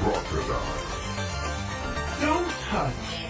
Crocodile. Don't touch.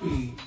Good